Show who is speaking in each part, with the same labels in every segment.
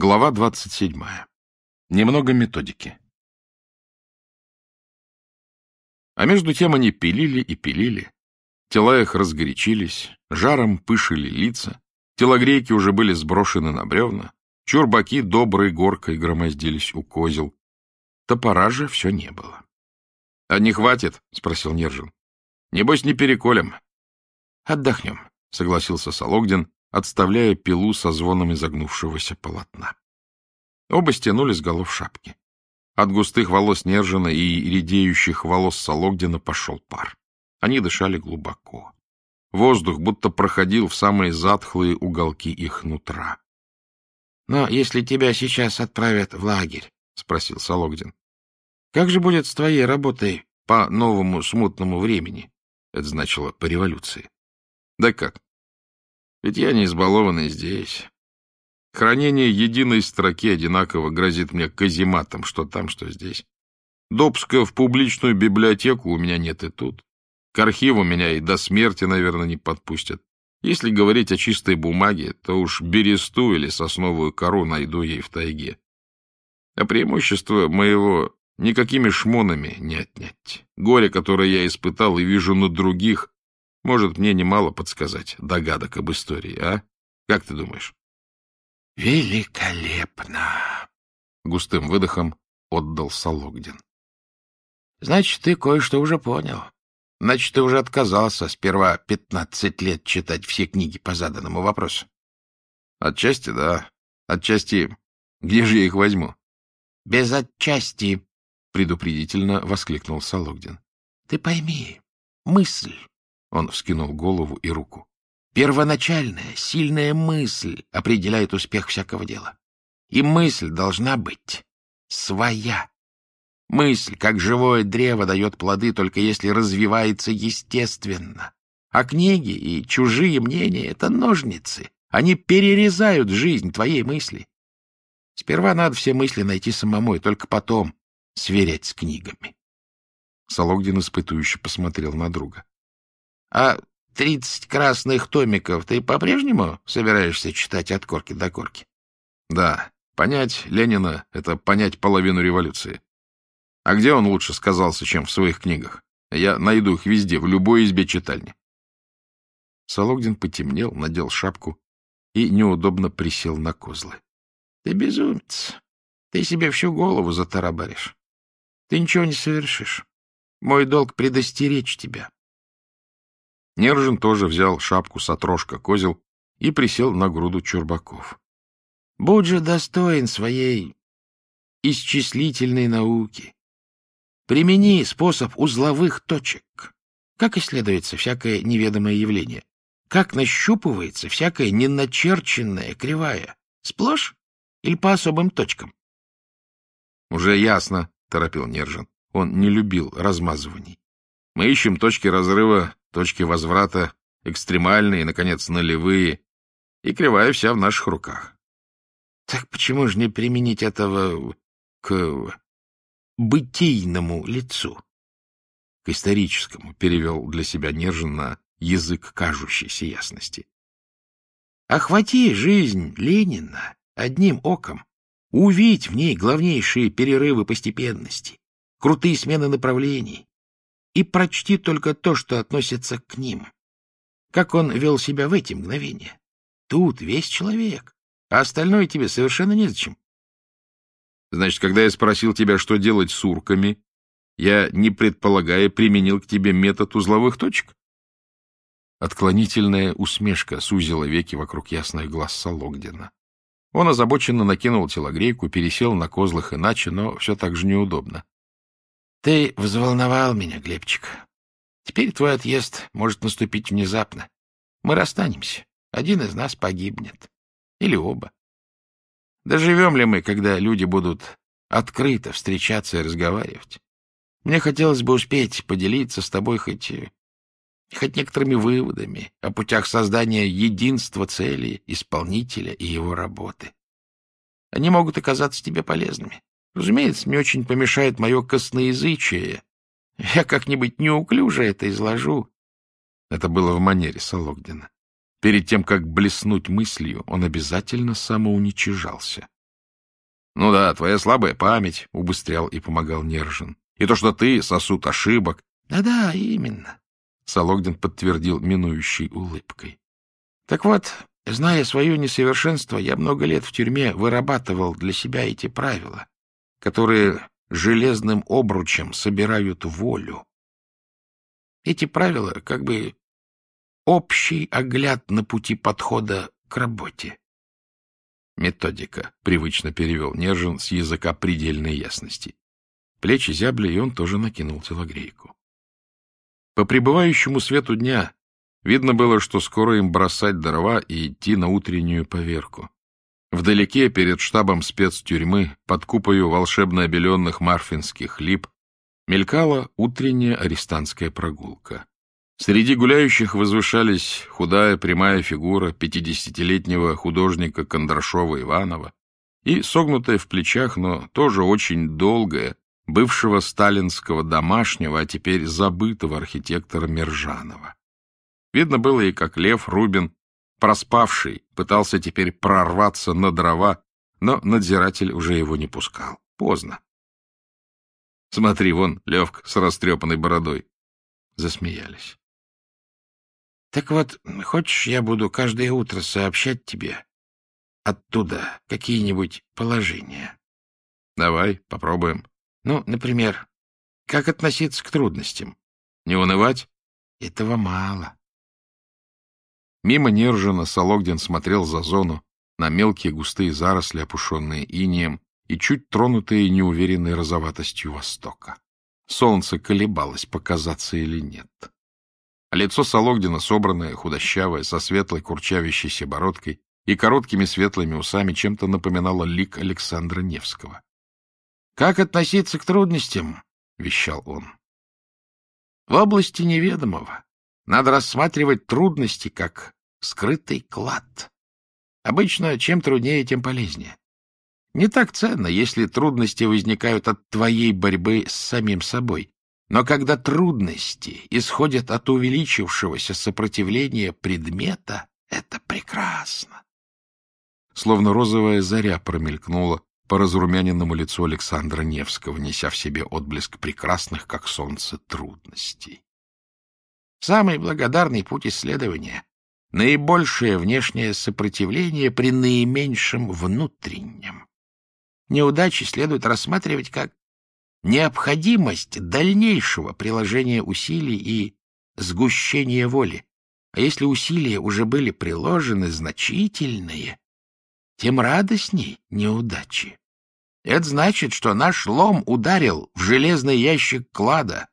Speaker 1: Глава 27. Немного методики. А между тем они пилили и пилили. Тела их разгорячились, жаром пышили лица, телогрейки уже были сброшены на бревна, чурбаки доброй горкой громоздились у козел. Топора же все не было. — А не хватит? — спросил Нержин. — Небось, не переколем. — Отдохнем, — согласился Сологдин, отставляя пилу со звоном изогнувшегося полотна. Оба стянули с голов шапки. От густых волос Нержина и редеющих волос Сологдина пошел пар. Они дышали глубоко. Воздух будто проходил в самые затхлые уголки их нутра. — Но если тебя сейчас отправят в лагерь, — спросил Сологдин, — как же будет с твоей работой по новому смутному времени? Это значило по революции. — Да как? Ведь я не избалованный здесь. Хранение единой строки одинаково грозит мне казематом, что там, что здесь. Допуска в публичную библиотеку у меня нет и тут. К архиву меня и до смерти, наверное, не подпустят. Если говорить о чистой бумаге, то уж бересту или сосновую кору найду ей в тайге. А преимущество моего никакими шмонами не отнять. Горе, которое я испытал и вижу на других, может мне немало подсказать догадок об истории, а? Как ты думаешь? — Великолепно! — густым выдохом отдал Сологдин. — Значит, ты кое-что уже понял. Значит, ты уже отказался сперва пятнадцать лет читать все книги по заданному вопросу. — Отчасти, да. Отчасти. Где же я их возьму? — Без отчасти, — предупредительно воскликнул Сологдин. — Ты пойми, мысль он вскинул голову и руку. Первоначальная, сильная мысль определяет успех всякого дела. И мысль должна быть своя. Мысль, как живое древо, дает плоды только если развивается естественно. А книги и чужие мнения — это ножницы. Они перерезают жизнь твоей мысли. Сперва надо все мысли найти самому, и только потом сверять с книгами. Сологдин испытующе посмотрел на друга. А тридцать красных томиков ты по-прежнему собираешься читать от корки до корки? Да, понять Ленина — это понять половину революции. А где он лучше сказался, чем в своих книгах? Я найду их везде, в любой избе читальни. Сологдин потемнел, надел шапку и неудобно присел на козлы. — Ты безумец. Ты себе всю голову затарабаришь. Ты ничего не совершишь. Мой долг предостеречь тебя. Нержин тоже взял шапку с отрожка козел и присел на груду чурбаков. — Будь же достоин своей исчислительной науки. Примени способ узловых точек. Как исследуется всякое неведомое явление? Как нащупывается всякая неначерченная кривая? Сплошь или по особым точкам? — Уже ясно, — торопил Нержин. Он не любил размазываний. Мы ищем точки разрыва Точки возврата экстремальные, наконец, нулевые, и кривая вся в наших руках. Так почему же не применить этого к бытийному лицу? К историческому перевел для себя Нержин на язык кажущейся ясности. Охвати жизнь Ленина одним оком, увидь в ней главнейшие перерывы постепенности, крутые смены направлений, и прочти только то, что относится к ним. Как он вел себя в эти мгновения. Тут весь человек, а остальное тебе совершенно незачем. Значит, когда я спросил тебя, что делать с урками, я, не предполагая, применил к тебе метод узловых точек? Отклонительная усмешка сузила веки вокруг ясных глаз Сологдина. Он озабоченно накинул телогрейку, пересел на козлах иначе, но все так же неудобно. Ты взволновал меня, Глебчик. Теперь твой отъезд может наступить внезапно. Мы расстанемся. Один из нас погибнет. Или оба. Доживем ли мы, когда люди будут открыто встречаться и разговаривать? Мне хотелось бы успеть поделиться с тобой хоть, хоть некоторыми выводами о путях создания единства цели исполнителя и его работы. Они могут оказаться тебе полезными. Разумеется, мне очень помешает мое косноязычие. Я как-нибудь неуклюже это изложу. Это было в манере Сологдина. Перед тем, как блеснуть мыслью, он обязательно самоуничижался. Ну да, твоя слабая память, — убыстрял и помогал Нержин. И то, что ты сосуд ошибок.
Speaker 2: Да-да, именно. Сологдин подтвердил минующей улыбкой. Так вот, зная свое несовершенство, я много лет в тюрьме вырабатывал для себя эти правила, которые железным обручем собирают волю. Эти правила как бы общий огляд на пути подхода к работе.
Speaker 1: Методика, привычно перевел Нержин с языка предельной ясности. Плечи зябли, и он тоже накинул телогрейку. По пребывающему свету дня видно было, что скоро им бросать дрова и идти на утреннюю поверку. Вдалеке, перед штабом спецтюрьмы, под купою волшебно обеленных марфинских лип, мелькала утренняя арестантская прогулка. Среди гуляющих возвышались худая прямая фигура пятидесятилетнего художника Кондрашова-Иванова и согнутая в плечах, но тоже очень долгая, бывшего сталинского домашнего, а теперь забытого архитектора Мержанова. Видно было и как Лев Рубин, проспавший, пытался теперь прорваться на дрова, но надзиратель уже его не пускал. Поздно. Смотри, вон Левка с растрепанной бородой. Засмеялись.
Speaker 2: — Так вот, хочешь, я буду каждое утро сообщать тебе оттуда какие-нибудь положения?
Speaker 1: — Давай, попробуем.
Speaker 2: Ну, например, как относиться к трудностям?
Speaker 1: Не унывать?
Speaker 2: Этого мало.
Speaker 1: Мимо Нержина Сологдин смотрел за зону, на мелкие густые заросли, опушенные инеем и чуть тронутые неуверенной розоватостью востока. Солнце колебалось, показаться или нет. Лицо Сологдина, собранное, худощавое, со светлой курчавящейся бородкой и короткими светлыми усами, чем-то напоминало лик Александра Невского.
Speaker 2: Как относиться к трудностям? — вещал он. В области неведомого надо рассматривать трудности как скрытый клад. Обычно чем труднее, тем полезнее. Не так ценно, если трудности возникают от твоей борьбы с самим собой. Но когда трудности исходят от увеличившегося сопротивления предмета, это прекрасно.
Speaker 1: Словно розовая заря промелькнула по разрумяненному лицу Александра Невского, неся в себе отблеск прекрасных, как солнце, трудностей.
Speaker 2: Самый благодарный путь исследования — наибольшее внешнее сопротивление при наименьшем внутреннем. Неудачи следует рассматривать как необходимость дальнейшего приложения усилий и сгущения воли. А если усилия уже были приложены значительные, тем радостней неудачи. Это значит, что наш лом ударил в железный ящик клада,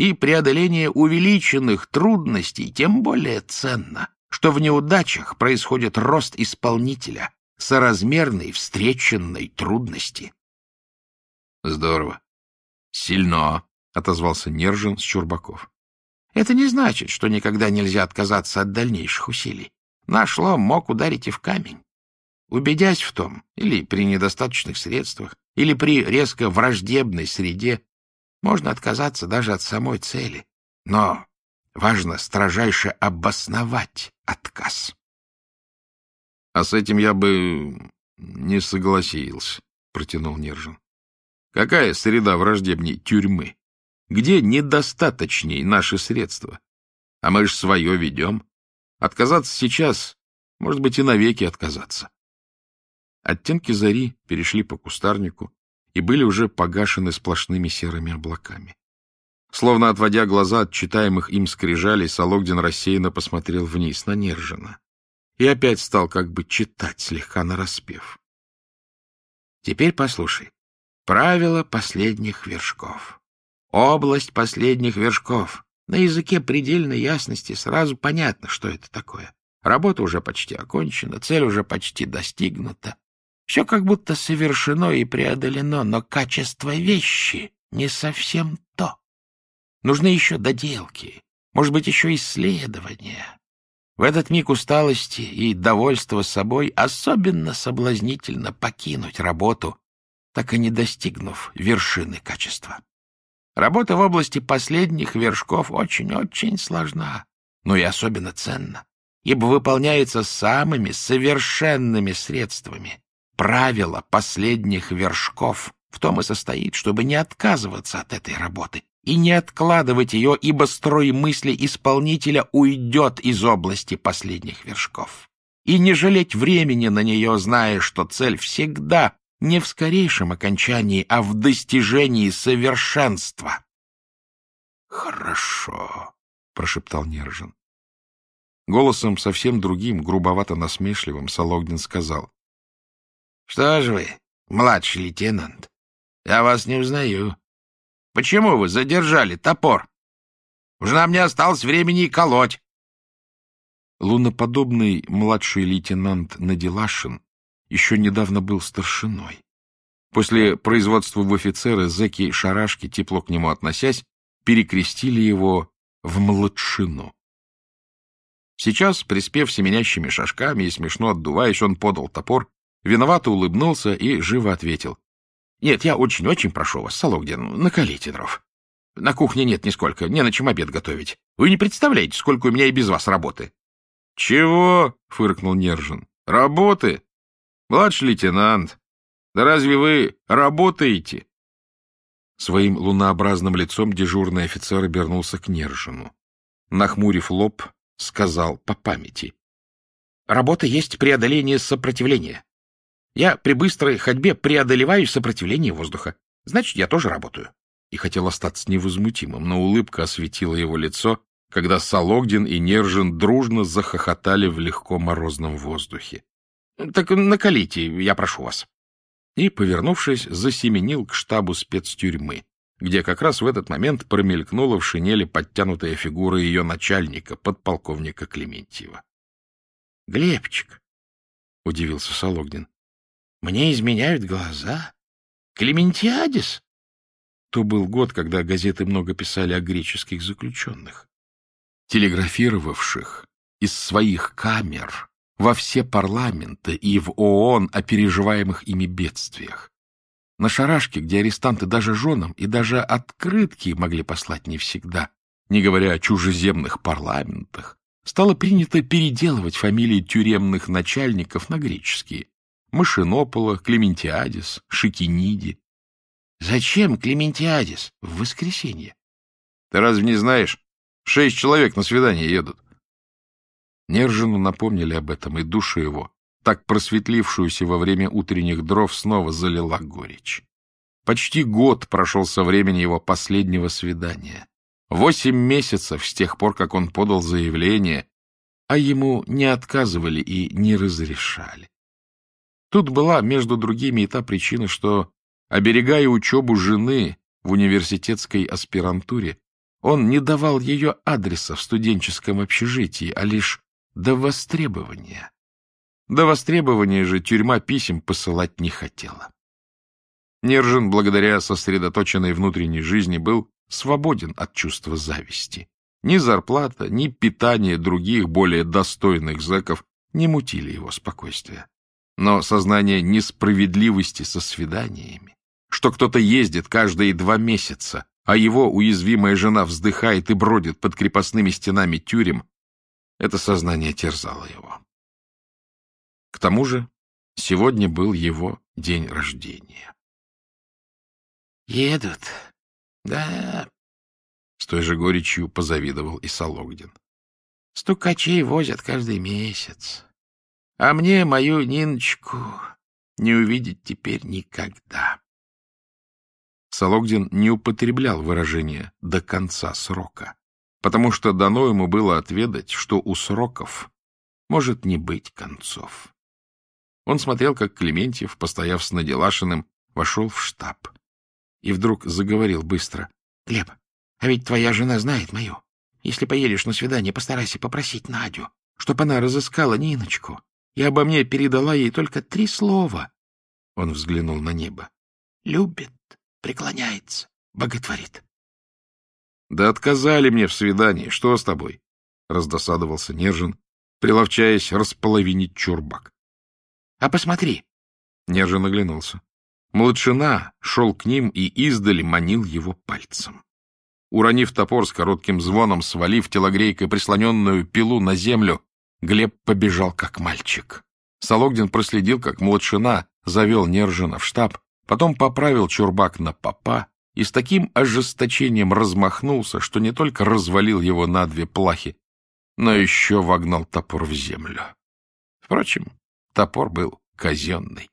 Speaker 2: и преодоление увеличенных трудностей тем более ценно, что в неудачах происходит рост исполнителя, соразмерной встреченной трудности.
Speaker 1: — Здорово. — Сильно, — отозвался Нержин с Чурбаков.
Speaker 2: — Это не значит, что никогда нельзя отказаться от дальнейших усилий. Наш лом мог ударить и в камень. Убедясь в том, или при недостаточных средствах, или при резко враждебной среде, можно отказаться даже от самой цели. Но важно строжайше обосновать отказ.
Speaker 1: — А с этим я бы не согласился, — протянул Нержин. — Какая среда враждебней тюрьмы? Где недостаточней наши средства? А мы ж свое ведем. Отказаться сейчас, может быть, и навеки отказаться. Оттенки зари перешли по кустарнику и были уже погашены сплошными серыми облаками. Словно отводя глаза от читаемых им скрижалей, Сологдин рассеянно посмотрел вниз на Нержина и опять стал как бы читать, слегка нараспев.
Speaker 2: Теперь послушай. Правило последних вершков. Область последних вершков. На языке предельной ясности сразу понятно, что это такое. Работа уже почти окончена, цель уже почти достигнута. Все как будто совершено и преодолено, но качество вещи не совсем то. Нужны еще доделки, может быть, еще исследования. В этот миг усталости и довольства собой особенно соблазнительно покинуть работу, так и не достигнув вершины качества. Работа в области последних вершков очень-очень сложна, но и особенно ценна, ибо выполняется самыми совершенными средствами, правило последних вершков в том и состоит, чтобы не отказываться от этой работы и не откладывать ее, ибо строй мысли исполнителя уйдет из области последних вершков. И не жалеть времени на нее, зная, что цель всегда не в скорейшем окончании, а в достижении совершенства.
Speaker 1: — Хорошо, — прошептал Нержин. Голосом совсем другим, грубовато-насмешливым, Сологдин сказал.
Speaker 2: — Что же вы, младший лейтенант, я вас не узнаю. Почему вы задержали топор? Уж нам не осталось времени и колоть.
Speaker 1: Луноподобный младший лейтенант Надилашин еще недавно был старшиной. После производства в офицеры зэки шарашки, тепло к нему относясь, перекрестили его в младшину. Сейчас, приспев семенящими шажками и смешно отдуваясь, он подал топор, виновато улыбнулся и живо ответил. — Нет, я очень-очень прошу вас, Сологдин, накалите дров. На кухне нет нисколько, не на чем обед готовить. Вы не представляете, сколько у меня и без вас работы. — Чего? — фыркнул Нержин. — Работы? Младший лейтенант, да разве вы работаете? Своим лунообразным лицом дежурный офицер обернулся к Нержину. Нахмурив лоб, сказал по памяти. — Работа есть преодоление сопротивления. Я при быстрой ходьбе преодолеваю сопротивление воздуха. Значит, я тоже работаю. И хотел остаться невозмутимым, но улыбка осветила его лицо, когда Сологдин и Нержин дружно захохотали в легко морозном воздухе. — Так накалите, я прошу вас. И, повернувшись, засеменил к штабу спецтюрьмы, где как раз в этот момент промелькнула в шинели подтянутая фигура ее начальника, подполковника Клементьева. — Глебчик, — удивился Сологдин, мне изменяют глаза. Клементиадис? То был год, когда газеты много писали о греческих заключенных, телеграфировавших из своих камер во все парламенты и в ООН о переживаемых ими бедствиях. На шарашке, где арестанты даже женам и даже открытки могли послать не всегда, не говоря о чужеземных парламентах, стало принято переделывать фамилии тюремных начальников на греческие, Машинопола, Клементиадис, Шикиниди. Зачем Клементиадис в воскресенье? Ты разве не знаешь? Шесть человек на свидание едут. Нержину напомнили об этом, и душу его, так просветлившуюся во время утренних дров, снова залила горечь. Почти год прошел со времени его последнего свидания. Восемь месяцев с тех пор, как он подал заявление, а ему не отказывали и не разрешали. Тут была, между другими, и та причина, что, оберегая учебу жены в университетской аспирантуре, он не давал ее адреса в студенческом общежитии, а лишь до востребования. До востребования же тюрьма писем посылать не хотела. Нержин, благодаря сосредоточенной внутренней жизни, был свободен от чувства зависти. Ни зарплата, ни питание других, более достойных зэков не мутили его спокойствие но сознание несправедливости со свиданиями, что кто-то ездит каждые два месяца, а его уязвимая жена вздыхает и бродит под крепостными стенами тюрем, это сознание терзало его. К тому же сегодня был его день рождения. «Едут, да...» — с той же горечью позавидовал и Сологдин. «Стукачей возят каждый месяц. А мне мою Ниночку не увидеть теперь никогда. Сологдин не употреблял выражение «до конца срока», потому что дано ему было отведать, что у сроков может не быть концов. Он смотрел, как Клементьев, постояв с Наделашиным, вошел в штаб. И вдруг заговорил быстро. — Глеб, а ведь твоя жена знает мою. Если поедешь на свидание, постарайся попросить Надю, чтобы она разыскала Ниночку и обо мне передала ей только три слова. Он взглянул на небо. Любит, преклоняется, боготворит. — Да отказали мне в свидании. Что с тобой? — раздосадовался Нержин, приловчаясь располовинить чурбак. — А посмотри! Нержин оглянулся. Младшина шел к ним и издали манил его пальцем. Уронив топор с коротким звоном, свалив телогрейкой прислоненную пилу на землю, Глеб побежал как мальчик. Сологдин проследил, как младшина, завел Нержина в штаб, потом поправил чурбак на попа и с таким ожесточением размахнулся, что не только развалил его на две плахи, но еще вогнал топор в землю. Впрочем, топор был казенный.